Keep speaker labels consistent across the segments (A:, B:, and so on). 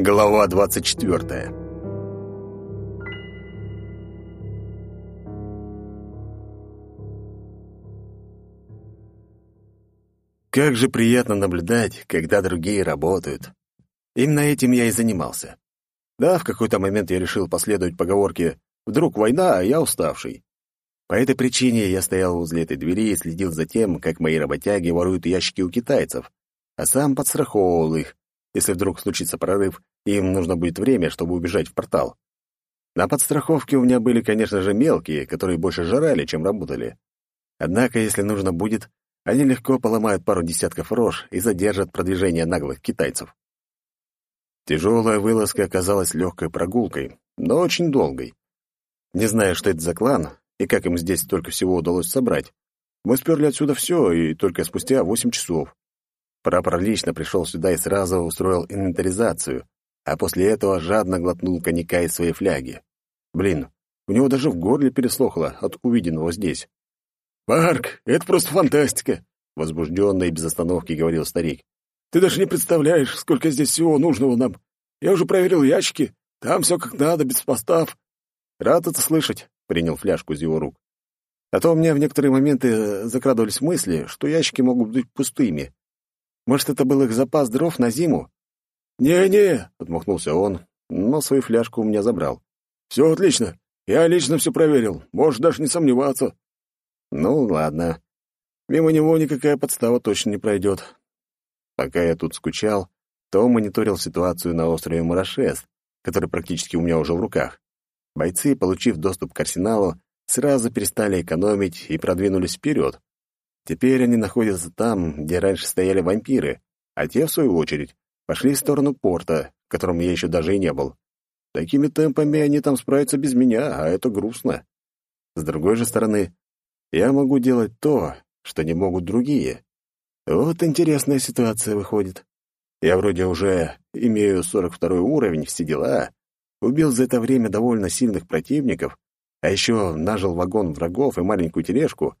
A: Глава 24. Как же приятно наблюдать, когда другие работают. Именно этим я и занимался. Да, в какой-то момент я решил последовать поговорке «Вдруг война, а я уставший». По этой причине я стоял возле этой двери и следил за тем, как мои работяги воруют ящики у китайцев, а сам подстраховывал их, если вдруг случится прорыв, и им нужно будет время, чтобы убежать в портал. На подстраховке у меня были, конечно же, мелкие, которые больше жрали, чем работали. Однако, если нужно будет, они легко поломают пару десятков рож и задержат продвижение наглых китайцев. Тяжелая вылазка оказалась легкой прогулкой, но очень долгой. Не зная, что это за клан и как им здесь столько всего удалось собрать, мы сперли отсюда все, и только спустя восемь часов. Прапор лично пришел сюда и сразу устроил инвентаризацию, а после этого жадно глотнул коньяка из своей фляги. Блин, у него даже в горле переслохло от увиденного здесь.
B: «Марк, это просто фантастика!» — возбужденно и без остановки говорил старик. «Ты даже не представляешь, сколько здесь всего нужного нам. Я уже проверил ящики, там все как надо, без постав».
A: «Рад это слышать», — принял фляжку из его рук. «А то у меня в некоторые моменты закрадывались мысли, что ящики могут быть пустыми. Может, это был их запас дров на зиму?»
B: «Не-не», — отмахнулся он, но свою фляжку у меня забрал. «Все отлично. Я лично все проверил. Можешь даже не сомневаться».
A: «Ну, ладно. Мимо него никакая подстава точно не пройдет. Пока я тут скучал, то мониторил ситуацию на острове Мурашес, который практически у меня уже в руках. Бойцы, получив доступ к арсеналу, сразу перестали экономить и продвинулись вперед. Теперь они находятся там, где раньше стояли вампиры, а те, в свою очередь, пошли в сторону порта, в котором я еще даже и не был. Такими темпами они там справятся без меня, а это грустно. С другой же стороны, я могу делать то, что не могут другие. Вот интересная ситуация выходит. Я вроде уже имею 42 уровень, все дела, убил за это время довольно сильных противников, а еще нажил вагон врагов и маленькую тележку,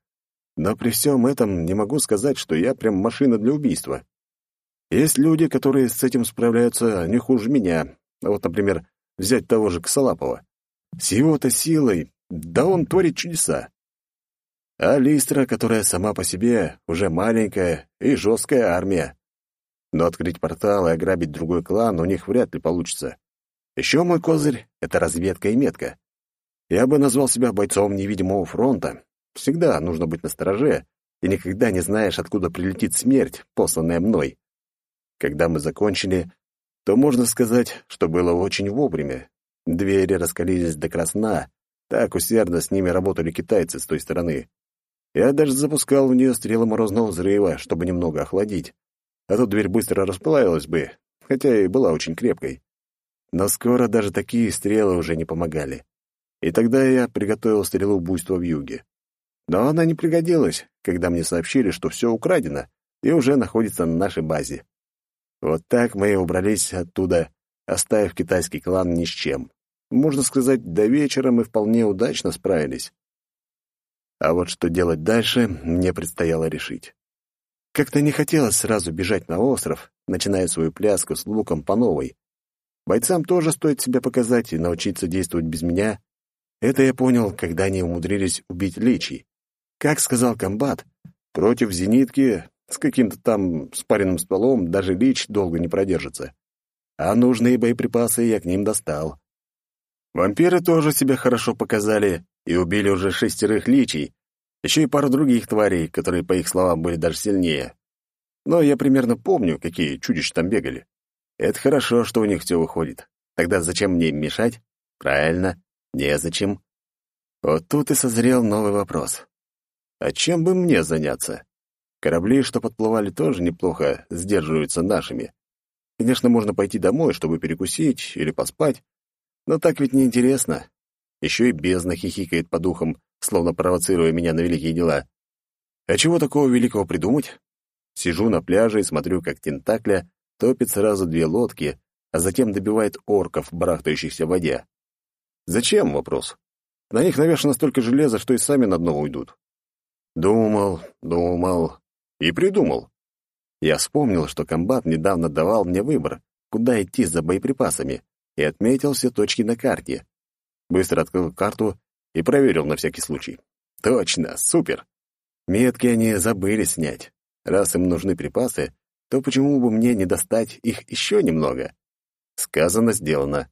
A: но при всем этом не могу сказать, что я прям машина для убийства. Есть люди, которые с этим справляются не хуже меня. Вот, например, взять того же Косолапова. С его-то силой, да он творит чудеса. А Листра, которая сама по себе уже маленькая и жесткая армия. Но открыть портал и ограбить другой клан у них вряд ли получится. Еще мой козырь — это разведка и метка. Я бы назвал себя бойцом невидимого фронта. Всегда нужно быть настороже, и никогда не знаешь, откуда прилетит смерть, посланная мной. Когда мы закончили, то можно сказать, что было очень вовремя. Двери раскалились до красна, так усердно с ними работали китайцы с той стороны. Я даже запускал в нее стрелы морозного взрыва, чтобы немного охладить. А то дверь быстро расплавилась бы, хотя и была очень крепкой. Но скоро даже такие стрелы уже не помогали. И тогда я приготовил стрелу буйства в юге. Но она не пригодилась, когда мне сообщили, что все украдено и уже находится на нашей базе. Вот так мы и убрались оттуда, оставив китайский клан ни с чем. Можно сказать, до вечера мы вполне удачно справились. А вот что делать дальше, мне предстояло решить. Как-то не хотелось сразу бежать на остров, начиная свою пляску с луком по новой. Бойцам тоже стоит себя показать и научиться действовать без меня. Это я понял, когда они умудрились убить личий. Как сказал комбат, против зенитки с каким-то там спаренным стволом даже лич долго не продержится. А нужные боеприпасы я к ним достал. Вампиры тоже себя хорошо показали и убили уже шестерых личий, еще и пару других тварей, которые, по их словам, были даже сильнее. Но я примерно помню, какие чудища там бегали. Это хорошо, что у них все выходит. Тогда зачем мне им мешать? Правильно, незачем. Вот тут и созрел новый вопрос. А чем бы мне заняться? Корабли, что подплывали, тоже неплохо сдерживаются нашими. Конечно, можно пойти домой, чтобы перекусить или поспать, но так ведь неинтересно. Еще и бездна хихикает по духам, словно провоцируя меня на великие дела. А чего такого великого придумать? Сижу на пляже и смотрю, как Тентакля топит сразу две лодки, а затем добивает орков, барахтающихся в воде. Зачем, вопрос? На них навешано столько железа, что и сами на дно уйдут. Думал, думал, и придумал. Я вспомнил, что комбат недавно давал мне выбор куда идти за боеприпасами, и отметил все точки на карте. Быстро открыл карту и проверил на всякий случай. Точно, супер. Метки они забыли снять. Раз им нужны припасы, то почему бы мне не достать их еще немного? Сказано, сделано.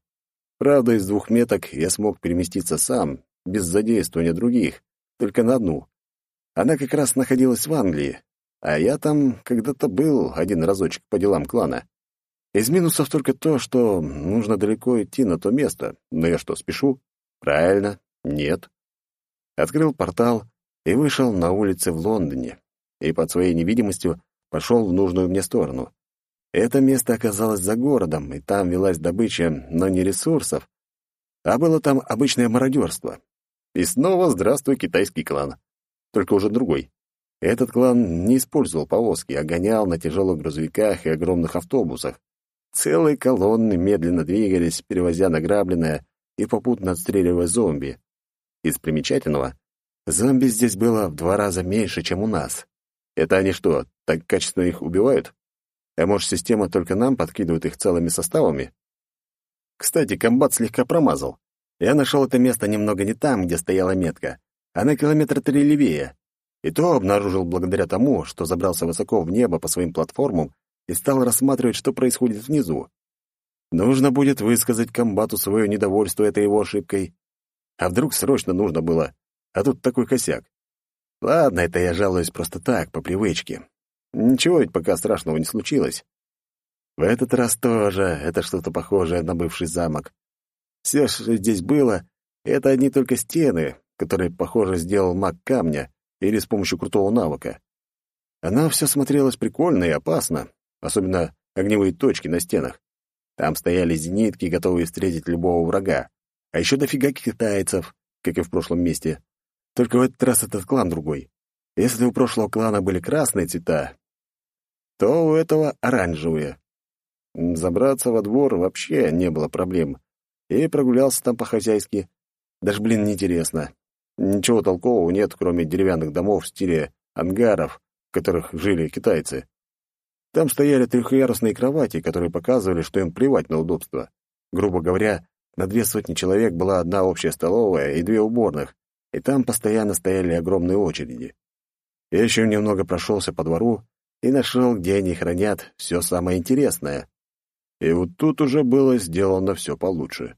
A: Правда, из двух меток я смог переместиться сам, без задействования других, только на одну. Она как раз находилась в Англии, а я там когда-то был один разочек по делам клана. Из минусов только то, что нужно далеко идти на то место. Но я что, спешу? Правильно, нет. Открыл портал и вышел на улицы в Лондоне. И под своей невидимостью пошел в нужную мне сторону. Это место оказалось за городом, и там велась добыча, но не ресурсов, а было там обычное мародерство. И снова здравствуй, китайский клан. Только уже другой. Этот клан не использовал повозки, а гонял на тяжелых грузовиках и огромных автобусах. Целые колонны медленно двигались, перевозя награбленное и попутно отстреливая зомби. Из примечательного, зомби здесь было в два раза меньше, чем у нас. Это они что, так качественно их убивают? А может, система только нам подкидывает их целыми составами? Кстати, комбат слегка промазал. Я нашел это место немного не там, где стояла метка, а на километр три левее. И то обнаружил благодаря тому, что забрался высоко в небо по своим платформам и стал рассматривать, что происходит внизу. Нужно будет высказать комбату свое недовольство этой его ошибкой. А вдруг срочно нужно было, а тут такой косяк. Ладно, это я жалуюсь просто так, по привычке. Ничего ведь пока страшного не случилось. В этот раз тоже это что-то похожее на бывший замок. Все, что здесь было, это одни только стены, которые, похоже, сделал маг камня или с помощью крутого навыка. Она все смотрелась прикольно и опасно, особенно огневые точки на стенах. Там стояли зенитки, готовые встретить любого врага. А еще дофига китайцев, как и в прошлом месте. Только в этот раз этот клан другой. Если у прошлого клана были красные цвета, то у этого оранжевые. Забраться во двор вообще не было проблем. И прогулялся там по-хозяйски. Даже, блин, неинтересно. Ничего толкового нет, кроме деревянных домов в стиле ангаров, в которых жили китайцы. Там стояли трехъярусные кровати, которые показывали, что им плевать на удобство. Грубо говоря, на две сотни человек была одна общая столовая и две уборных, и там постоянно стояли огромные очереди. Я еще немного прошелся по двору и нашел, где они хранят все самое интересное. И вот тут уже было сделано все получше.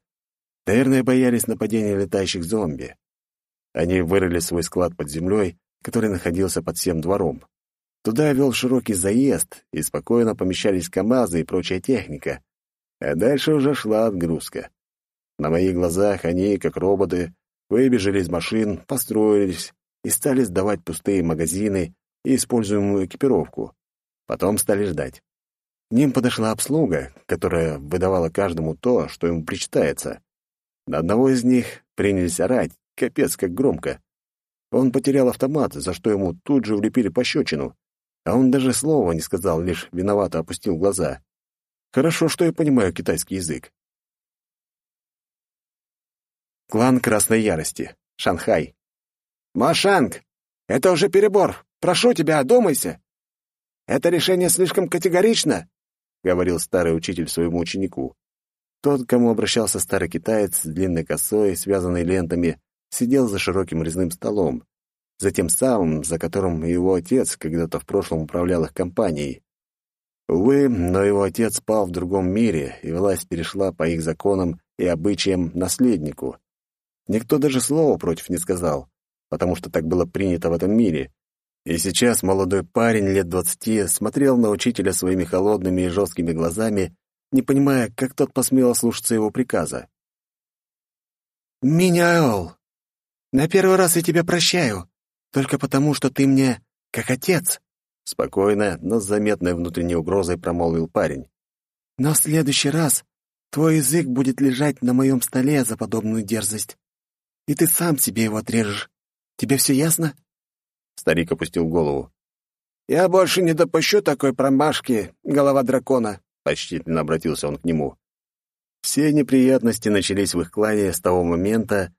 A: Наверное, боялись нападения летающих зомби. Они вырыли свой склад под землей, который находился под всем двором. Туда вел широкий заезд, и спокойно помещались КАМАЗы и прочая техника. А дальше уже шла отгрузка. На моих глазах они, как роботы, выбежали из машин, построились и стали сдавать пустые магазины и используемую экипировку. Потом стали ждать. К ним подошла обслуга, которая выдавала каждому то, что ему причитается. На одного из них принялись орать, капец как громко. Он потерял автомат, за что ему тут же влепили пощечину. А он даже слова не сказал, лишь виновато опустил глаза. Хорошо, что я понимаю китайский язык. Клан Красной Ярости. Шанхай.
B: «Машанг, это уже перебор. Прошу тебя, одумайся. Это решение слишком категорично», — говорил старый учитель своему ученику.
A: Тот, к кому обращался старый китаец с длинной косой, связанной лентами, сидел за широким резным столом, за тем самым, за которым его отец когда-то в прошлом управлял их компанией. Увы, но его отец спал в другом мире, и власть перешла по их законам и обычаям наследнику. Никто даже слова против не сказал, потому что так было принято в этом мире. И сейчас молодой парень лет двадцати смотрел на учителя своими холодными и жесткими глазами, не понимая, как тот посмел слушаться его приказа.
B: «Миняэл, на первый раз я тебя прощаю, только потому, что ты мне как отец»,
A: спокойно, но с заметной внутренней угрозой промолвил парень.
B: «Но в следующий раз твой язык будет лежать на моем столе за подобную дерзость, и ты сам себе его отрежешь. Тебе все ясно?»
A: Старик опустил голову.
B: «Я больше не допущу такой промашки, голова дракона», —
A: почтительно обратился он к нему. Все неприятности начались в их клане с того момента,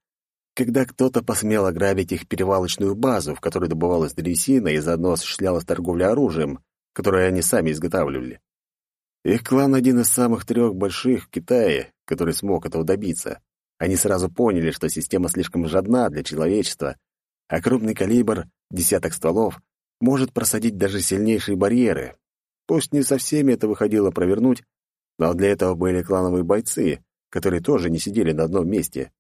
A: когда кто-то посмел ограбить их перевалочную базу, в которой добывалась древесина и заодно осуществлялась торговля оружием, которое они сами изготавливали. Их клан один из самых трех больших в Китае, который смог этого добиться. Они сразу поняли, что система слишком жадна для человечества, а крупный калибр, десяток стволов, может просадить даже сильнейшие барьеры. Пусть не со всеми это выходило провернуть, но для этого были клановые бойцы, которые тоже не сидели на одном месте.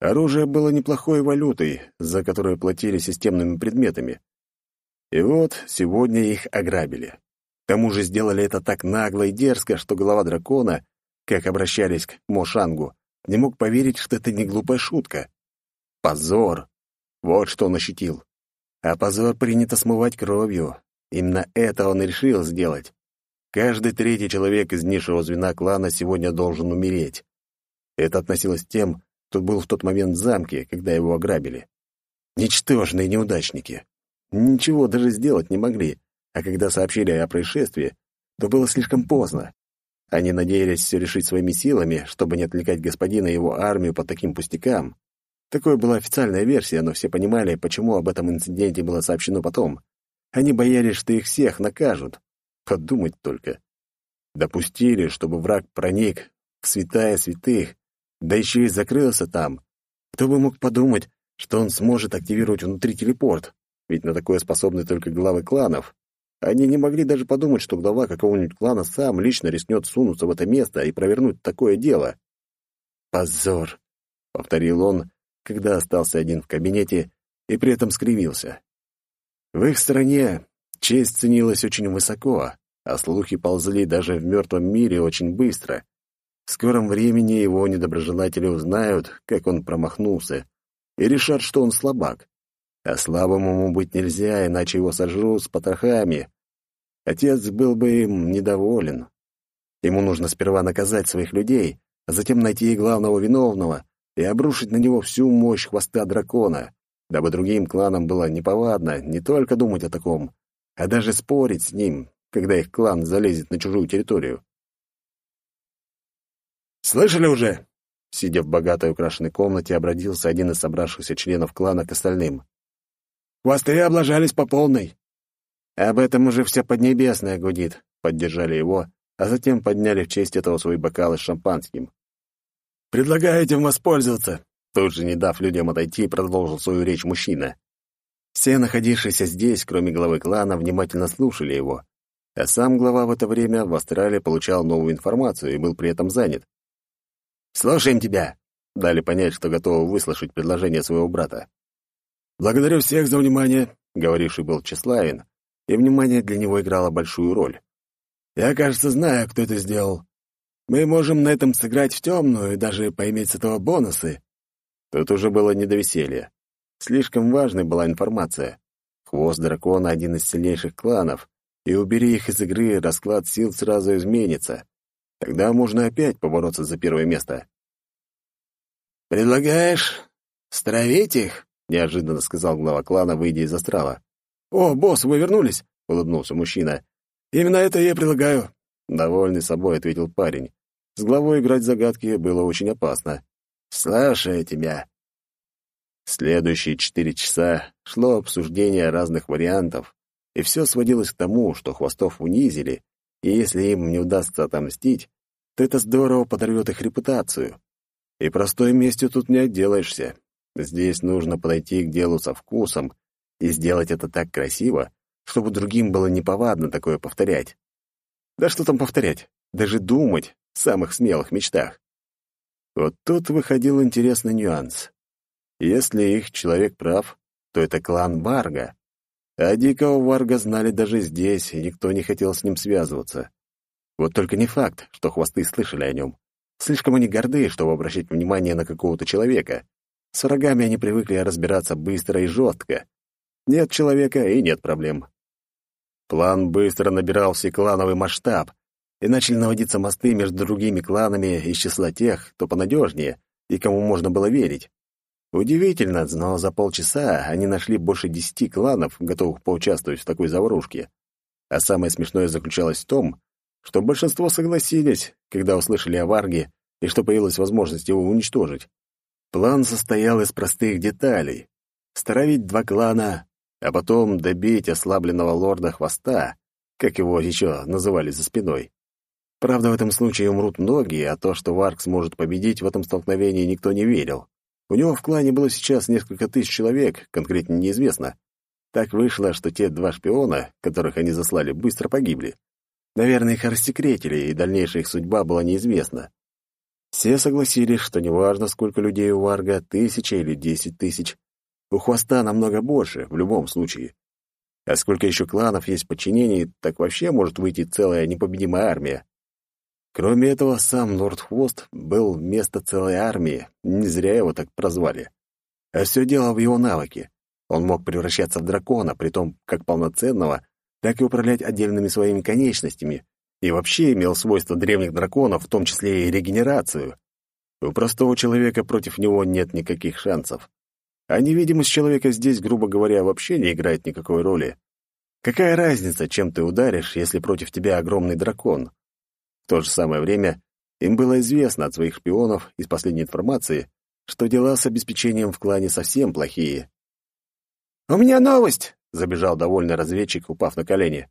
A: Оружие было неплохой валютой, за которую платили системными предметами. И вот сегодня их ограбили. К тому же сделали это так нагло и дерзко, что голова дракона, как обращались к Мошангу, не мог поверить, что это не глупая шутка. Позор! Вот что он ощутил. А позор принято смывать кровью. Именно это он и решил сделать. Каждый третий человек из низшего звена клана сегодня должен умереть. Это относилось к тем, кто был в тот момент в замке, когда его ограбили. Ничтожные неудачники. Ничего даже сделать не могли, а когда сообщили о происшествии, то было слишком поздно. Они надеялись все решить своими силами, чтобы не отвлекать господина и его армию по таким пустякам. Такой была официальная версия, но все понимали, почему об этом инциденте было сообщено потом. Они боялись, что их всех накажут. Подумать только. Допустили, чтобы враг проник в святая святых, да еще и закрылся там. Кто бы мог подумать, что он сможет активировать внутри телепорт, ведь на такое способны только главы кланов. Они не могли даже подумать, что глава какого-нибудь клана сам лично рискнет сунуться в это место и провернуть такое дело. «Позор!» — повторил он, когда остался один в кабинете и при этом скривился. В их стране честь ценилась очень высоко, а слухи ползли даже в мертвом мире очень быстро. В скором времени его недоброжелатели узнают, как он промахнулся, и решат, что он слабак. А слабым ему быть нельзя, иначе его сожрут с потрохами. Отец был бы им недоволен. Ему нужно сперва наказать своих людей, а затем найти главного виновного и обрушить на него всю мощь хвоста дракона, дабы другим кланам было неповадно не только думать о таком, а даже спорить с ним, когда их клан залезет на чужую территорию. «Слышали уже?» Сидя в богатой украшенной комнате, обратился один из собравшихся членов клана к остальным. «Хвосты облажались по полной». «Об этом уже вся Поднебесная гудит», — поддержали его, а затем подняли в честь этого свои бокалы с шампанским. «Предлагаю этим воспользоваться», — тут же, не дав людям отойти, продолжил свою речь мужчина. Все находившиеся здесь, кроме главы клана, внимательно слушали его, а сам глава в это время в Австралии получал новую информацию и был при этом занят. «Слушаем тебя!» — дали понять, что готовы выслушать предложение своего брата. «Благодарю всех за внимание», — говоривший был тщеславен, и внимание для него играло большую роль. «Я, кажется, знаю, кто это сделал. Мы можем на этом сыграть в темную и даже поиметь с этого бонусы». Тут уже было не до веселья. Слишком важной была информация. Хвост дракона — один из сильнейших кланов, и убери их из игры, расклад сил сразу изменится. Тогда можно опять побороться за первое место. «Предлагаешь стравить их?» — неожиданно сказал глава клана, выйдя из астрала. «О, босс, вы вернулись?» — улыбнулся мужчина. «Именно это я предлагаю». Довольный собой ответил парень. С главой играть загадки было очень опасно. «Слушаю тебя». Следующие четыре часа шло обсуждение разных вариантов, и все сводилось к тому, что хвостов унизили, и если им не удастся отомстить, то это здорово подорвет их репутацию. И простой местью тут не отделаешься. Здесь нужно подойти к делу со вкусом и сделать это так красиво, чтобы другим было неповадно такое повторять. Да что там повторять? Даже думать в самых смелых мечтах. Вот тут выходил интересный нюанс. Если их человек прав, то это клан Варга. А дикого Варга знали даже здесь, и никто не хотел с ним связываться. Вот только не факт, что хвосты слышали о нем. Слишком они горды, чтобы обращать внимание на какого-то человека. С врагами они привыкли разбираться быстро и жестко. Нет человека и нет проблем. План быстро набирал всеклановый масштаб, и начали наводиться мосты между другими кланами из числа тех, кто понадежнее и кому можно было верить. Удивительно, но за полчаса они нашли больше десяти кланов, готовых поучаствовать в такой заварушке. А самое смешное заключалось в том, что большинство согласились, когда услышали о Варге и что появилась возможность его уничтожить. План состоял из простых деталей. Стравить два клана, а потом добить ослабленного лорда Хвоста, как его еще называли за спиной. Правда, в этом случае умрут многие, а то, что Варк сможет победить в этом столкновении, никто не верил. У него в клане было сейчас несколько тысяч человек, конкретно неизвестно. Так вышло, что те два шпиона, которых они заслали, быстро погибли. Наверное, их рассекретили, и дальнейшая их судьба была неизвестна. Все согласились, что неважно, сколько людей у Варга, тысяча или десять тысяч, у хвоста намного больше, в любом случае. А сколько еще кланов есть в подчинении, так вообще может выйти целая непобедимая армия. Кроме этого, сам Нордхвост был вместо целой армии, не зря его так прозвали. А все дело в его навыке. Он мог превращаться в дракона, притом как полноценного, так и управлять отдельными своими конечностями, и вообще имел свойства древних драконов, в том числе и регенерацию. У простого человека против него нет никаких шансов. А невидимость человека здесь, грубо говоря, вообще не играет никакой роли. Какая разница, чем ты ударишь, если против тебя огромный дракон? В то же самое время им было известно от своих шпионов из последней информации, что дела с обеспечением в клане совсем плохие.
B: «У меня новость!» — забежал довольный разведчик, упав на колени.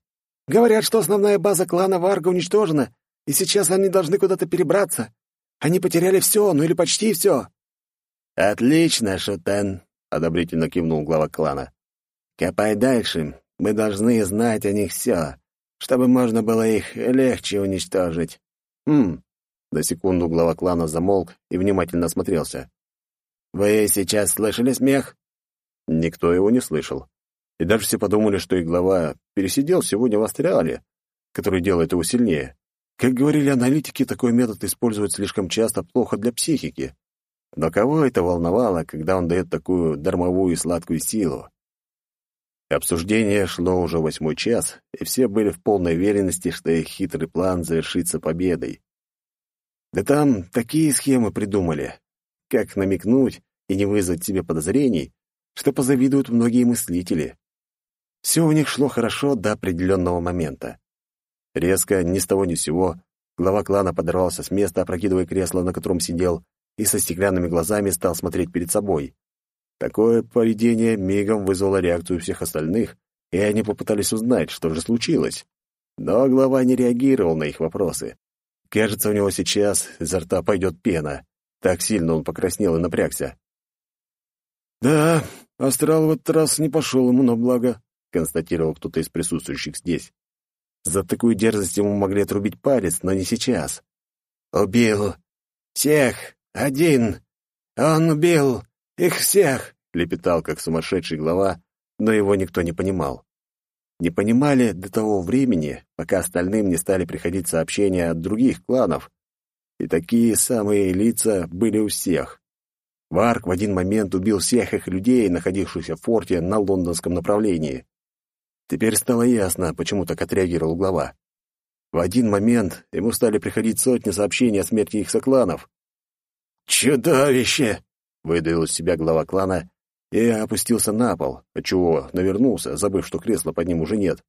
B: «Говорят, что основная база клана Варга уничтожена, и сейчас они должны куда-то перебраться. Они потеряли все, ну или почти все».
A: «Отлично, Шутен!» — одобрительно кивнул глава клана. «Копай дальше. Мы должны знать о них все, чтобы можно было их легче уничтожить». «Хм...» — до секунду глава клана замолк и внимательно осмотрелся. «Вы сейчас слышали смех?» Никто его не слышал. И даже все подумали, что их глава пересидел сегодня в Астриале, который делает его сильнее. Как говорили аналитики, такой метод используют слишком часто плохо для психики. Но кого это волновало, когда он дает такую дармовую и сладкую силу? Обсуждение шло уже восьмой час, и все были в полной уверенности, что их хитрый план завершится победой. Да там такие схемы придумали. Как намекнуть и не вызвать себе подозрений, что позавидуют многие мыслители. Все у них шло хорошо до определенного момента. Резко, ни с того ни с сего, глава клана подорвался с места, опрокидывая кресло, на котором сидел, и со стеклянными глазами стал смотреть перед собой. Такое поведение мигом вызвало реакцию всех остальных, и они попытались узнать, что же случилось. Но глава не реагировал на их вопросы. Кажется, у него сейчас изо рта пойдет пена. Так сильно он покраснел и напрягся.
B: «Да, астрал в этот раз не пошел ему на благо», — констатировал кто-то из присутствующих здесь.
A: За такую дерзость ему могли отрубить палец, но не сейчас. «Убил всех один! Он убил их всех!» — лепетал, как сумасшедший глава, но его никто не понимал. Не понимали до того времени, пока остальным не стали приходить сообщения от других кланов. И такие самые лица были у всех. Варк в один момент убил всех их людей, находившихся в форте на лондонском направлении. Теперь стало ясно, почему так отреагировал глава. В один момент ему стали приходить сотни сообщений о смерти их сокланов.
B: «Чудовище!» — выдавил из себя глава клана и опустился на пол, отчего навернулся, забыв, что кресла под ним уже нет.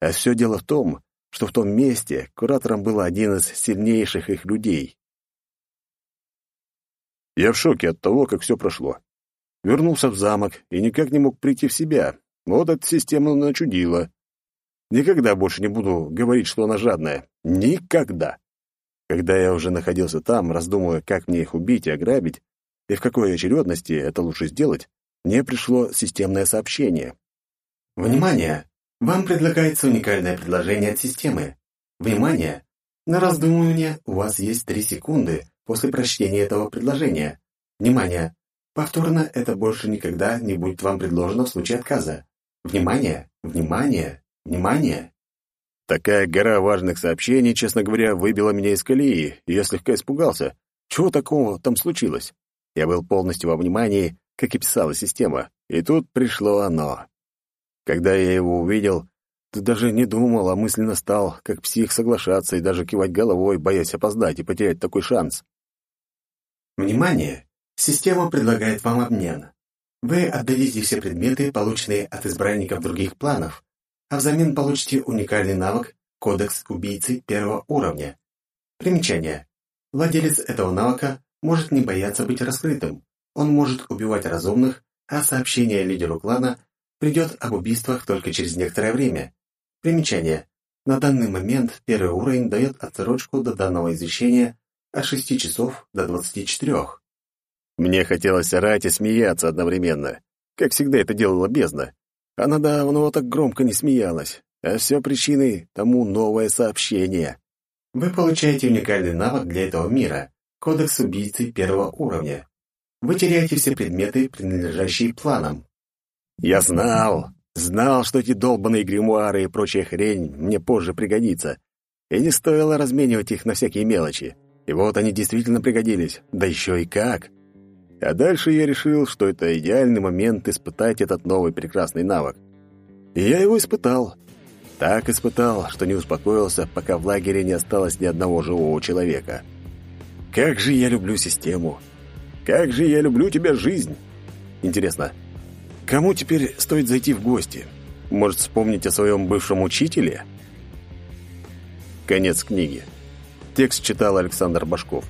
B: А все дело в том, что в том месте куратором был один из сильнейших их людей.
A: Я в шоке от того, как все прошло. Вернулся в замок и никак не мог прийти в себя. Вот эта система начудила. Никогда больше не буду говорить, что она жадная. Никогда. Когда я уже находился там, раздумывая, как мне их убить и ограбить, и в какой очередности это лучше сделать, мне пришло системное сообщение.
C: «Внимание! Вам предлагается уникальное предложение от системы. Внимание! На раздумывание у вас есть три секунды, после прочтения этого предложения. Внимание! Повторно это больше никогда не будет вам предложено в случае отказа. Внимание! Внимание! Внимание!
A: Такая гора важных сообщений, честно говоря, выбила меня из колеи, и я слегка испугался. Чего такого там случилось? Я был полностью во внимании, как и писала система, и тут пришло оно. Когда я его увидел, ты даже не думал, а мысленно стал, как псих, соглашаться и даже кивать головой, боясь опоздать и потерять такой шанс.
C: Внимание! Система предлагает вам обмен. Вы отдадите все предметы, полученные от избранников других планов, а взамен получите уникальный навык «Кодекс убийцы первого уровня». Примечание. Владелец этого навыка может не бояться быть раскрытым. Он может убивать разумных, а сообщение лидеру клана придет об убийствах только через некоторое время. Примечание. На данный момент первый уровень дает отсрочку до данного изучения от 6 часов до 24.
A: Мне хотелось орать и смеяться одновременно, как всегда это делала бездна. Она давно так громко не смеялась, а все причиной тому новое сообщение.
C: Вы получаете уникальный навык для этого мира — кодекс убийцы первого уровня. Вы теряете все предметы, принадлежащие планам.
A: Я знал, знал, что эти долбаные гримуары и прочая хрень мне позже пригодится. И не стоило разменивать их на всякие мелочи. И вот они действительно пригодились, да еще и как. А дальше я решил, что это идеальный момент испытать этот новый прекрасный навык. И я его испытал. Так испытал, что не успокоился, пока в лагере не осталось ни одного живого человека. Как же я люблю систему! Как же я люблю тебя, жизнь! Интересно, кому теперь стоит зайти в гости? Может, вспомнить о своем бывшем учителе? Конец книги. Текст читал Александр Башков.